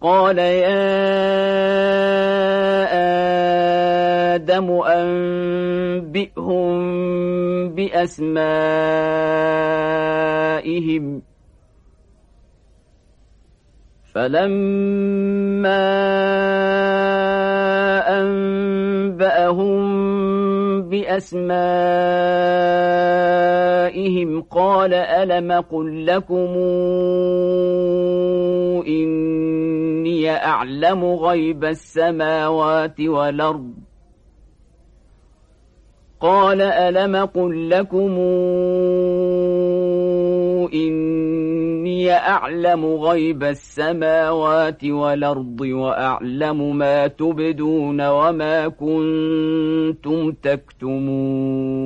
قال يا آدم أنبئهم بأسمائهم. فلما أنبأهم بأسمائهم قال ألم قل لكم أعلم غيب السماوات والأرض. قال ألم قل لكم إني أعلم غيب السماوات والأرض وأعلم ما تبدون وما كنتم تكتمون.